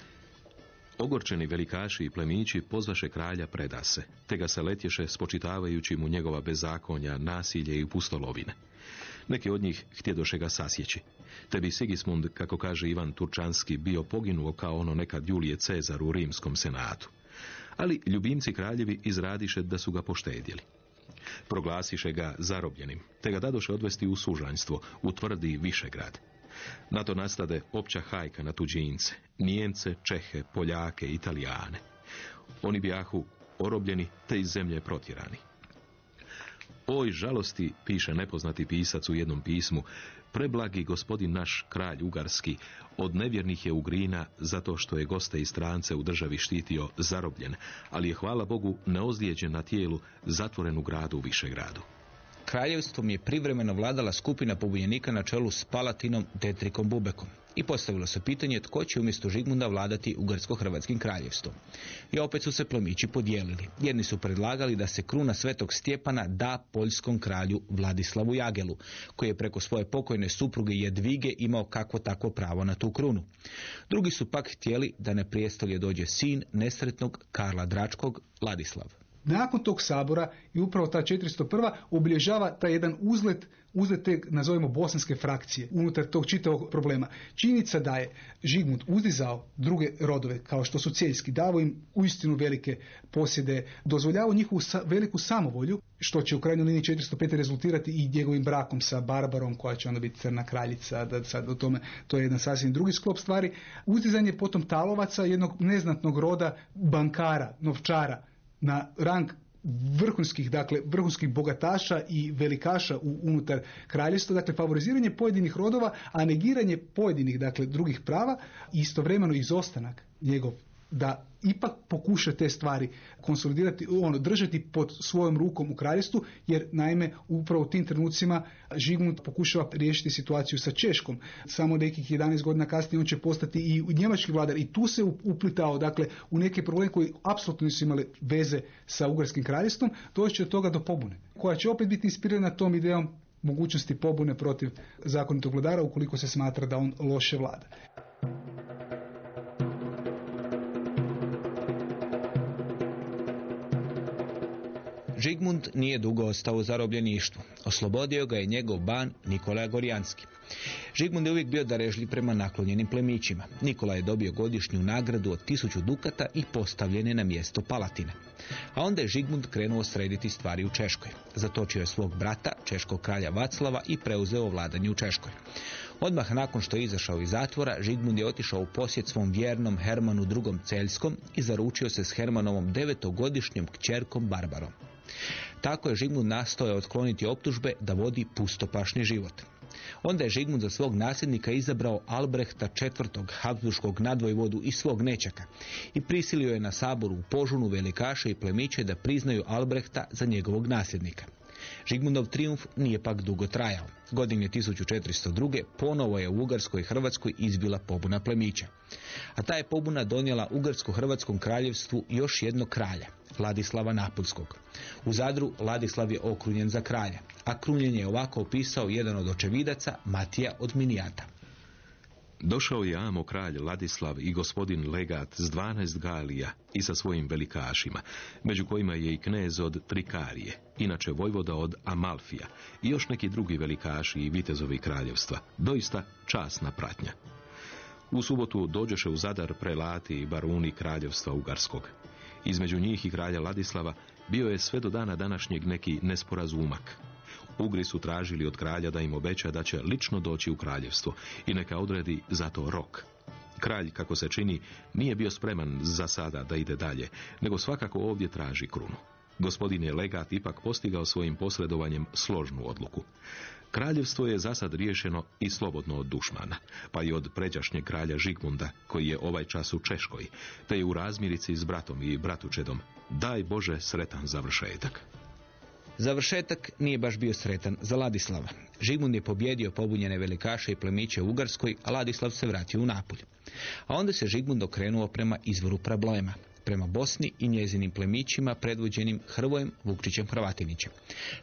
Ogorčeni velikaši i plemići pozvaše kralja preda se, te ga se letješe spočitavajući mu njegova bezakonja, nasilje i pustolovine. Neki od njih htjedoše ga sasjeći. Te bi Sigismund, kako kaže Ivan Turčanski, bio poginuo kao ono nekad Julije Cezar u rimskom senatu. Ali ljubimci kraljevi izradiše da su ga poštedjeli. Proglasiše ga zarobljenim, te ga dadoše odvesti u sužanjstvo, u tvrdi Višegrad. Na to nastade opća hajka na tuđince, Nijemce, Čehe, Poljake, Italijane. Oni bijahu orobljeni te iz zemlje protjerani. Oj žalosti, piše nepoznati pisac u jednom pismu, preblagi gospodin naš kralj Ugarski od nevjernih je ugrina zato što je goste i strance u državi štitio zarobljen, ali je hvala Bogu neozlijeđen na tijelu zatvoren u gradu u Višegradu. Kraljevstvom je privremeno vladala skupina pobunjenika na čelu s Palatinom Detrikom Bubekom i postavilo se pitanje tko će umjesto Žigmunda vladati Ugarsko-Hrvatskim kraljevstvom. I opet su se plomići podijelili. Jedni su predlagali da se kruna Svetog Stjepana da poljskom kralju Vladislavu Jagelu, koji je preko svoje pokojne supruge Jedvige imao kakvo takvo pravo na tu krunu. Drugi su pak htjeli da na prijestolje dođe sin nesretnog Karla Dračkog, Ladislav. Nakon tog sabora i upravo ta 401. obilježava taj jedan uzlet, uzlet te, nazovimo, bosanske frakcije unutar tog čitavog problema. Činjenica da je Žigmund uzdizao druge rodove, kao što su cijeljski, davo im uistinu velike posjede, dozvoljavao njihovu veliku samovolju, što će u krajnjoj liniji 405. rezultirati i njegovim brakom sa Barbarom, koja će onda biti crna kraljica, da sad o tome, to je jedan sasvim drugi sklop stvari. Uzdizanje potom talovaca, jednog neznatnog roda bankara, novčara, na rang vrhunskih, dakle, vrhunskih bogataša i velikaša u, unutar kraljevstva, dakle, favoriziranje pojedinih rodova, a negiranje pojedinih, dakle, drugih prava i istovremeno izostanak njegov da ipak pokuša te stvari konsolidirati, ono, držati pod svojom rukom u kraljestvu, jer naime upravo u tim trenucima Žigmund pokušava riješiti situaciju sa Češkom. Samo nekih 11 godina kasnije on će postati i njemački vladar i tu se uplitao dakle, u neke probleme koji apsolutno nisu imali veze sa Ugarskim kraljestvom, doći će od toga do pobune, koja će opet biti inspirirana tom idejom mogućnosti pobune protiv zakonitog vladara ukoliko se smatra da on loše vlada. Žigmund nije dugo ostao u zarobljeništvu. Oslobodio ga je njegov ban Nikola Gorjanski. Žigmund je uvijek bio darežljiv prema naklonjenim plemićima. Nikola je dobio godišnju nagradu od tisuću dukata i postavljen je na mjesto Palatina. A onda je Žigmund krenuo srediti stvari u Češkoj. Zatočio je svog brata, češkog kralja Vaclava i preuzeo vladanje u Češkoj. Odmah nakon što je izašao iz zatvora, Žigmund je otišao u posjet svom vjernom Hermanu II. Celjskom i zaručio se s Hermanovom devetogodišnjom kćerkom Barbarom. Tako je Žigmund nastojao otkloniti optužbe da vodi pustopašni život. Onda je Žigmund za svog nasljednika izabrao Albrehta IV. Habsburškog nadvojvodu i svog nečaka i prisilio je na saboru u Požunu velikaše i plemiće da priznaju Albrehta za njegovog nasljednika. Žigmundov triumf nije pak dugo trajao. Godine 1402. ponovo je u Ugarskoj i Hrvatskoj izbila pobuna plemića. A ta je pobuna donijela Ugarsko-Hrvatskom kraljevstvu još jednog kralja, Ladislava Napolskog. U Zadru Ladislav je okrunjen za kralja, a krunjenje je ovako opisao jedan od očevidaca, Matija od Minijata. Došao je Amo kralj Ladislav i gospodin legat s dvanaest galija i sa svojim velikašima, među kojima je i knez od Trikarije, inače vojvoda od Amalfija i još neki drugi velikaši i vitezovi kraljevstva. Doista časna pratnja. U subotu dođeše u Zadar prelati i baruni kraljevstva Ugarskog. Između njih i kralja Ladislava bio je sve do dana današnjeg neki nesporazumak. Ugri su tražili od kralja da im obeća da će lično doći u kraljevstvo i neka odredi za to rok. Kralj, kako se čini, nije bio spreman za sada da ide dalje, nego svakako ovdje traži krunu. Gospodin je legat ipak postigao svojim posredovanjem složnu odluku. Kraljevstvo je zasad riješeno i slobodno od dušmana, pa i od pređašnjeg kralja Žigmunda, koji je ovaj čas u Češkoj, te je u razmirici s bratom i bratučedom. Daj Bože sretan završetak. Završetak nije baš bio sretan za Ladislava. Žigmund je pobjedio pobunjene velikaše i plemiće u Ugarskoj, a Ladislav se vratio u Napolj. A onda se Žigmund okrenuo prema izvoru problema, prema Bosni i njezinim plemićima predvođenim Hrvojem Vukčićem Hrvatinićem.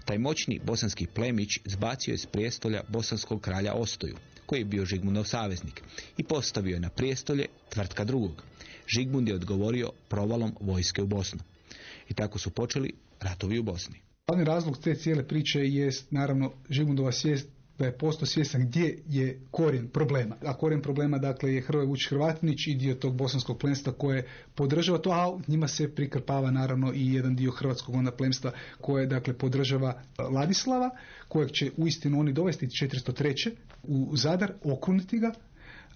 Taj moćni bosanski plemić zbacio je s prijestolja bosanskog kralja Ostoju, koji je bio Žigmundov saveznik, i postavio je na prijestolje tvrtka drugog. Žigmund je odgovorio provalom vojske u Bosnu. I tako su počeli ratovi u Bosni. Glavni razlog te cijele priče je naravno Žigmundova svijest da je postao svjestan gdje je korijen problema. A korijen problema dakle je Hrvoje Vučić Hrvatinić i dio tog bosanskog plemstva koje podržava to, a njima se prikrpava naravno i jedan dio hrvatskog onda plemstva koje dakle podržava Ladislava, kojeg će uistinu oni dovesti 403. u Zadar, okruniti ga,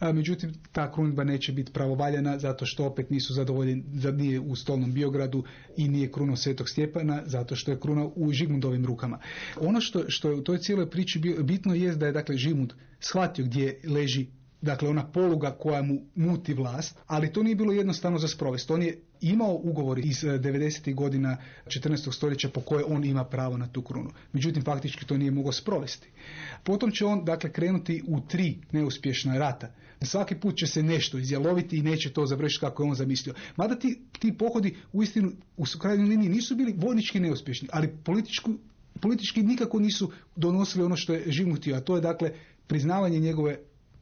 međutim ta krunidba neće biti pravovaljena zato što opet nisu zadovoljeni, nije u stolnom Biogradu i nije kruno Svetog Stjepana zato što je kruna u Žigmundovim rukama. Ono što, što je u toj cijeloj priči bitno je da je dakle Žigmund shvatio gdje leži dakle ona poluga koja mu muti vlast, ali to nije bilo jednostavno za sprovest. On je imao ugovor iz 90. Eh, godina 14. stoljeća po koje on ima pravo na tu krunu. Međutim, faktički to nije mogao sprovesti. Potom će on dakle krenuti u tri neuspješna rata. Svaki put će se nešto izjaloviti i neće to završiti kako je on zamislio. Mada ti, ti pohodi u istinu u krajnjoj liniji nisu bili vojnički neuspješni, ali politički nikako nisu donosili ono što je žimutio, a to je dakle priznavanje njegove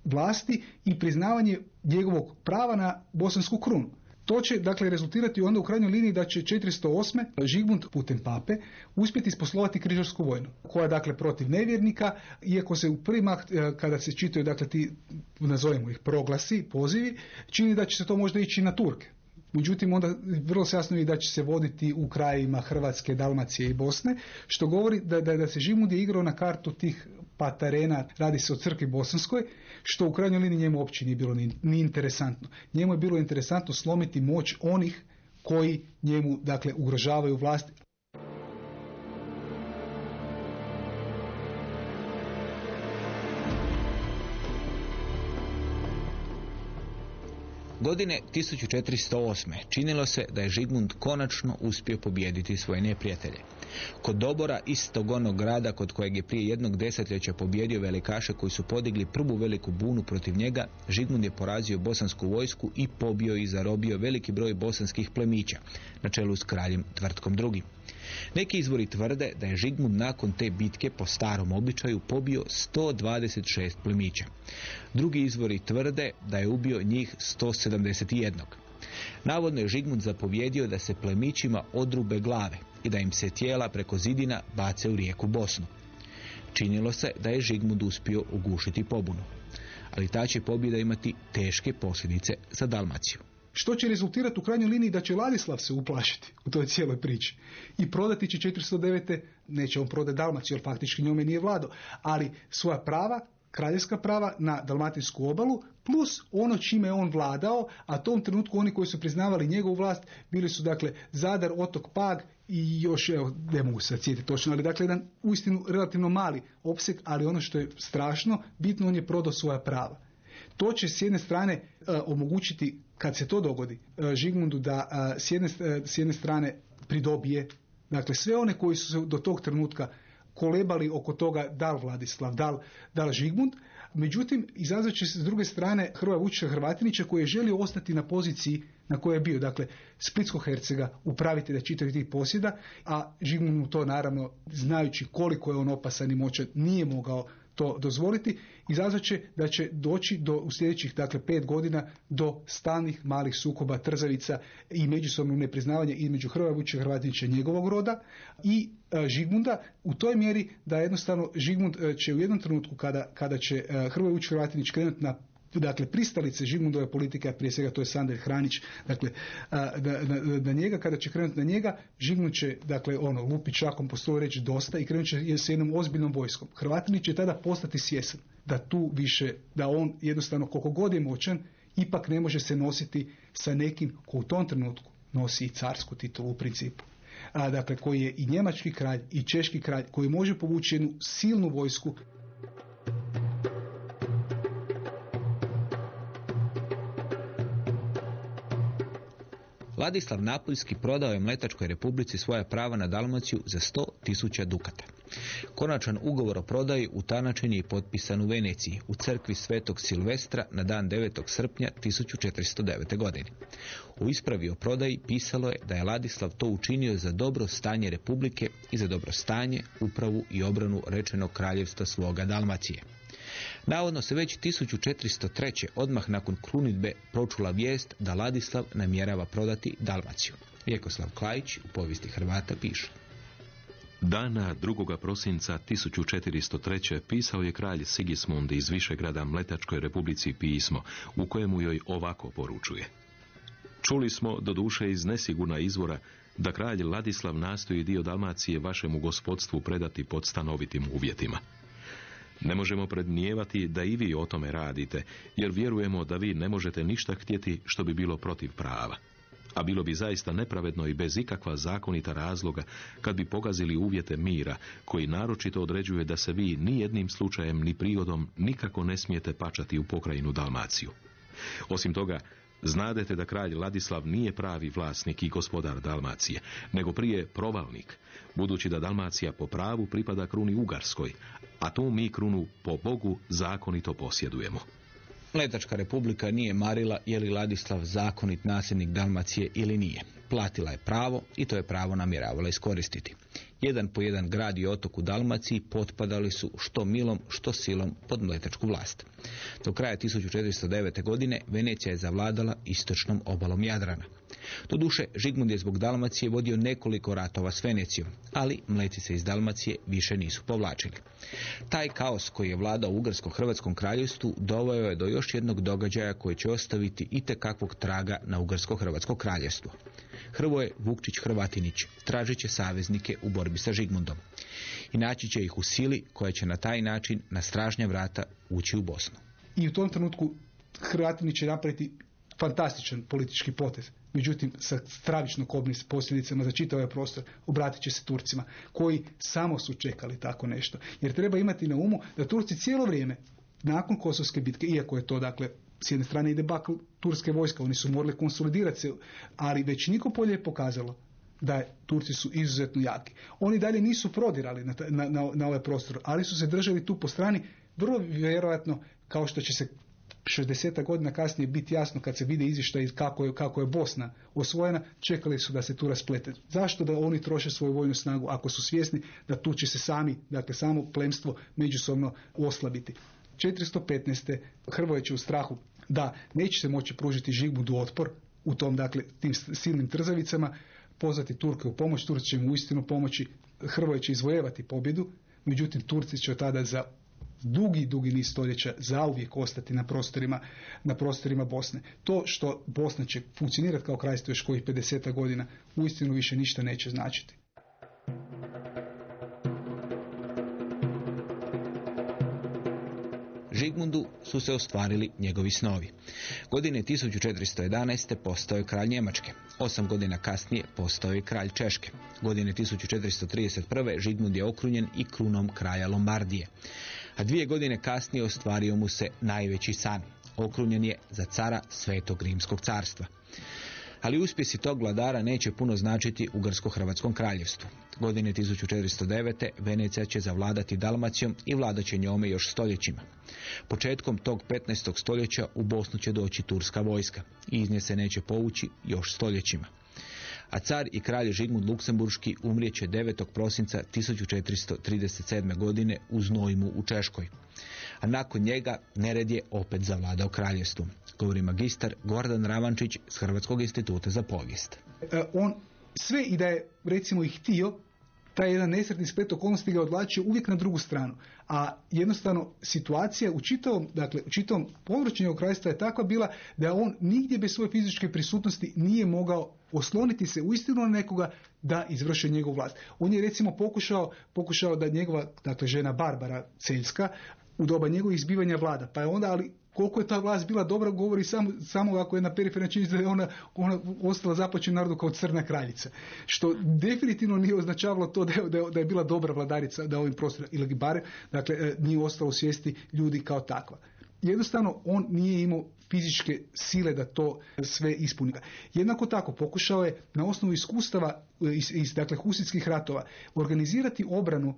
vlasti i priznavanje njegovog prava na bosansku krunu. To će dakle rezultirati onda u krajnjoj liniji da će 408. Žigmund putem pape uspjeti isposlovati križarsku vojnu, koja dakle protiv nevjernika, iako se u primah e, kada se čitaju dakle ti nazovemo ih proglasi, pozivi, čini da će se to možda ići na Turke. Međutim, onda vrlo se jasno je da će se voditi u krajima Hrvatske, Dalmacije i Bosne, što govori da, da, da se Žimund je igrao na kartu tih patarena, radi se o crkvi bosanskoj, što u krajnjoj liniji njemu uopće nije bilo ni, interesantno. Njemu je bilo interesantno slomiti moć onih koji njemu dakle ugrožavaju vlast, Godine 1408. činilo se da je Žigmund konačno uspio pobijediti svoje neprijatelje. Kod Dobora, istog onog grada kod kojeg je prije jednog desetljeća pobjedio velikaše koji su podigli prvu veliku bunu protiv njega, Žigmund je porazio bosansku vojsku i pobio i zarobio veliki broj bosanskih plemića, na čelu s kraljem Tvrtkom II. Neki izvori tvrde da je Žigmund nakon te bitke po starom običaju pobio 126 plemića. Drugi izvori tvrde da je ubio njih 171. Navodno je Žigmund zapovjedio da se plemićima odrube glave i da im se tijela preko zidina bace u rijeku Bosnu. Činilo se da je Žigmund uspio ugušiti pobunu. Ali ta će pobjeda imati teške posljedice za Dalmaciju. Što će rezultirati u krajnjoj liniji da će Ladislav se uplašiti u toj cijeloj priči. I prodati će 409. neće on prodati Dalmaciju, jer faktički njome nije vlado, ali svoja prava kraljevska prava na Dalmatinsku obalu, plus ono čime je on vladao, a tom trenutku oni koji su priznavali njegovu vlast bili su dakle Zadar, Otok Pag i još, evo, ne mogu se sjetiti točno, ali dakle jedan uistinu relativno mali opseg, ali ono što je strašno, bitno on je prodao svoja prava. To će s jedne strane e, omogućiti, kad se to dogodi, uh, Žigmundu da e, s, jedne, s jedne strane pridobije Dakle, sve one koji su se do tog trenutka kolebali oko toga da Vladislav, da li, da Žigmund. Međutim, izazvat će se s druge strane Hrvoja Vučića Hrvatinića koji je želio ostati na poziciji na kojoj je bio, dakle, Splitskog hercega, upravitelja čitavih tih posjeda, a Žigmund mu to naravno, znajući koliko je on opasan i moćan, nije mogao to dozvoliti, izazvat će da će doći do, u sljedećih dakle, pet godina do stalnih malih sukoba trzavica i međusobnog nepriznavanja između Hrvoja Hrvatinića njegovog roda i e, Žigmunda u toj mjeri da jednostavno Žigmund e, će u jednom trenutku kada, kada će e, Hrvoje Hrvatinić krenuti na dakle pristalice Žigmundove politike, a prije svega to je Sander Hranić, dakle da, njega, kada će krenuti na njega, Žigmund će, dakle ono, lupi čakom po stolu reći dosta i krenut će s jednom ozbiljnom vojskom. Hrvatinić će tada postati svjesan da tu više, da on jednostavno koliko god je moćan, ipak ne može se nositi sa nekim ko u tom trenutku nosi i carsku titulu u principu. a, dakle koji je i njemački kralj i češki kralj koji može povući jednu silnu vojsku Vladislav Napoljski prodao je Mletačkoj republici svoja prava na Dalmaciju za 100.000 dukata. Konačan ugovor o prodaji utanačen je i potpisan u Veneciji, u crkvi Svetog Silvestra na dan 9. srpnja 1409. godine. U ispravi o prodaji pisalo je da je Ladislav to učinio za dobro stanje Republike i za dobro stanje, upravu i obranu rečenog kraljevstva svoga Dalmacije. Navodno se već 1403. odmah nakon krunitbe pročula vijest da Ladislav namjerava prodati Dalmaciju. Vjekoslav Klajić u povijesti Hrvata piše. Dana 2. prosinca 1403. pisao je kralj Sigismund iz Višegrada Mletačkoj republici pismo, u kojemu joj ovako poručuje. Čuli smo, do duše iz nesigurna izvora, da kralj Ladislav nastoji dio Dalmacije vašemu gospodstvu predati pod stanovitim uvjetima. Ne možemo prednijevati da i vi o tome radite, jer vjerujemo da vi ne možete ništa htjeti što bi bilo protiv prava. A bilo bi zaista nepravedno i bez ikakva zakonita razloga kad bi pogazili uvjete mira, koji naročito određuje da se vi ni jednim slučajem ni prigodom nikako ne smijete pačati u pokrajinu Dalmaciju. Osim toga, Znadete da kralj Ladislav nije pravi vlasnik i gospodar Dalmacije, nego prije provalnik, budući da Dalmacija po pravu pripada kruni Ugarskoj, a tu mi krunu po Bogu zakonito posjedujemo. Letačka republika nije marila je li Ladislav zakonit nasljednik Dalmacije ili nije. Platila je pravo i to je pravo namjeravala iskoristiti. Jedan po jedan grad i otok u Dalmaciji potpadali su što milom, što silom pod mletačku vlast. Do kraja 1409. godine Venecija je zavladala istočnom obalom Jadrana. Doduše, Žigmund je zbog Dalmacije vodio nekoliko ratova s Venecijom, ali mleci se iz Dalmacije više nisu povlačili. Taj kaos koji je vladao u Ugarsko-Hrvatskom kraljevstvu doveo je do još jednog događaja koji će ostaviti itekakvog traga na Ugarsko-Hrvatsko kraljevstvo. Hrvoje Vukčić Hrvatinić tražit će saveznike u borbi sa Žigmundom i naći će ih u sili koja će na taj način na stražnja vrata ući u Bosnu. I u tom trenutku Hrvatinić će napraviti fantastičan politički potez. Međutim, sa stravično kobnim posljedicama za čitav ovaj prostor obratit će se Turcima, koji samo su čekali tako nešto. Jer treba imati na umu da Turci cijelo vrijeme, nakon Kosovske bitke, iako je to dakle s jedne strane ide bakl turske vojske, oni su morali konsolidirati se, ali već niko polje je pokazalo da je, Turci su izuzetno jaki. Oni dalje nisu prodirali na, na, na, na ovaj prostor, ali su se držali tu po strani, vrlo vjerojatno kao što će se 60 godina kasnije biti jasno kad se vide izvještaj kako je, kako je Bosna osvojena, čekali su da se tu rasplete. Zašto da oni troše svoju vojnu snagu ako su svjesni da tu će se sami, dakle samo plemstvo međusobno oslabiti. 415. Hrvoje će u strahu da neće se moći pružiti Žigmundu otpor u tom, dakle, tim silnim trzavicama, pozvati Turke u pomoć, Turci će mu uistinu pomoći, Hrvoje će izvojevati pobjedu, međutim Turci će tada za dugi, dugi niz stoljeća zauvijek ostati na prostorima, na prostorima Bosne. To što Bosna će funkcionirati kao krajstvo još kojih 50 godina, uistinu više ništa neće značiti. Žigmundu su se ostvarili njegovi snovi. Godine 1411. postao je kralj Njemačke. Osam godina kasnije postao je kralj Češke. Godine 1431. Žigmund je okrunjen i krunom kraja Lombardije. A dvije godine kasnije ostvario mu se najveći san. Okrunjen je za cara Svetog Rimskog carstva ali uspjesi tog vladara neće puno značiti Ugarsko-Hrvatskom kraljevstvu. Godine 1409. Venecija će zavladati Dalmacijom i vladat će njome još stoljećima. Početkom tog 15. stoljeća u Bosnu će doći turska vojska i iz nje se neće povući još stoljećima. A car i kralj Žigmund Luksemburški umrijeće 9. prosinca 1437. godine u Znojmu u Češkoj. A nakon njega nered je opet zavladao kraljevstvom govori magistar Gordan Ravančić s Hrvatskog instituta za povijest. E, on sve i da je recimo i htio, taj jedan nesretni splet okolnosti ga odlačio uvijek na drugu stranu. A jednostavno situacija u čitavom, dakle, u čitavom području krajstva je takva bila da on nigdje bez svoje fizičke prisutnosti nije mogao osloniti se uistinu na nekoga da izvrši njegovu vlast. On je recimo pokušao, pokušao da njegova dakle, žena Barbara Celjska u doba njegovih izbivanja vlada. Pa je onda, ali koliko je ta vlast bila dobra govori samo, samo ako je na periferna činjenica da je ona, ona ostala započena narodu kao crna kraljica. Što definitivno nije označavalo to da je, da je, bila dobra vladarica da ovim prostorima, ili bare, dakle, e, nije ostalo svijesti ljudi kao takva. Jednostavno, on nije imao fizičke sile da to sve ispuni. Jednako tako pokušao je na osnovu iskustava iz, iz dakle, husitskih ratova organizirati obranu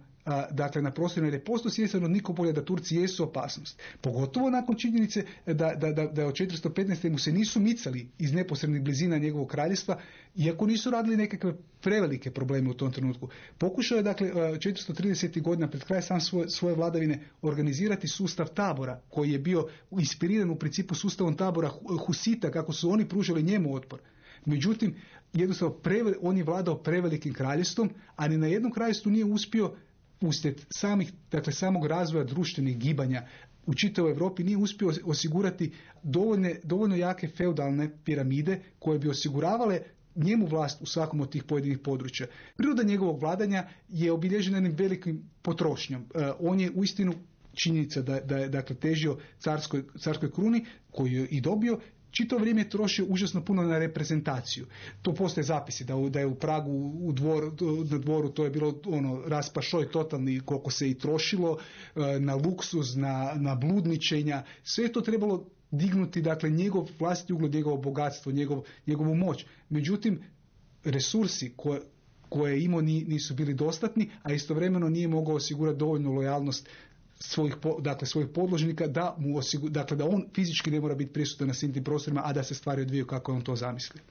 dakle na prostorima jer je posto svjestan od niko bolje da Turci jesu opasnost. Pogotovo nakon činjenice da, da, da, da od 415. mu se nisu micali iz neposrednih blizina njegovog kraljevstva, iako nisu radili nekakve prevelike probleme u tom trenutku. Pokušao je dakle 430. godina pred kraj sam svoje, svoje vladavine organizirati sustav tabora koji je bio inspiriran u principu sustavom tabora Husita kako su oni pružili njemu otpor. Međutim, jednostavno on je vladao prevelikim kraljestvom, a ni na jednom kraljestvu nije uspio uslijed samih, dakle, samog razvoja društvenih gibanja u čitavoj Europi nije uspio osigurati dovoljne, dovoljno jake feudalne piramide koje bi osiguravale njemu vlast u svakom od tih pojedinih područja. Priroda njegovog vladanja je obilježena jednim velikim potrošnjom. E, on je uistinu činjenica da, da je dakle, težio carskoj, carskoj kruni koju je i dobio čito vrijeme je trošio užasno puno na reprezentaciju. To postoje zapisi da, da je u Pragu u dvoru, na dvoru to je bilo ono raspašoj totalni koliko se i trošilo e, na luksuz, na, na bludničenja. Sve je to trebalo dignuti dakle njegov vlastiti ugled, njegovo bogatstvo, njegov, njegovu moć. Međutim, resursi koje, koje je imao nisu bili dostatni, a istovremeno nije mogao osigurati dovoljnu lojalnost svojih, dakle, svojih podložnika da mu osigur, dakle, da on fizički ne mora biti prisutan na svim tim prostorima, a da se stvari odvijaju kako on to zamisli.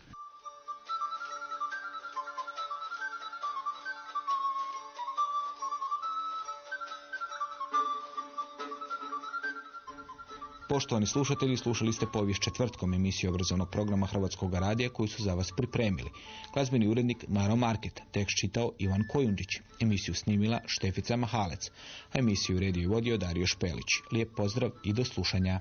Poštovani slušatelji, slušali ste povijest četvrtkom emisiju obrazovnog programa Hrvatskog radija koju su za vas pripremili. Glazbeni urednik Maro Market, tekst čitao Ivan Kojundžić, emisiju snimila Štefica Mahalec, a emisiju redio i vodio Dario Špelić. Lijep pozdrav i do slušanja.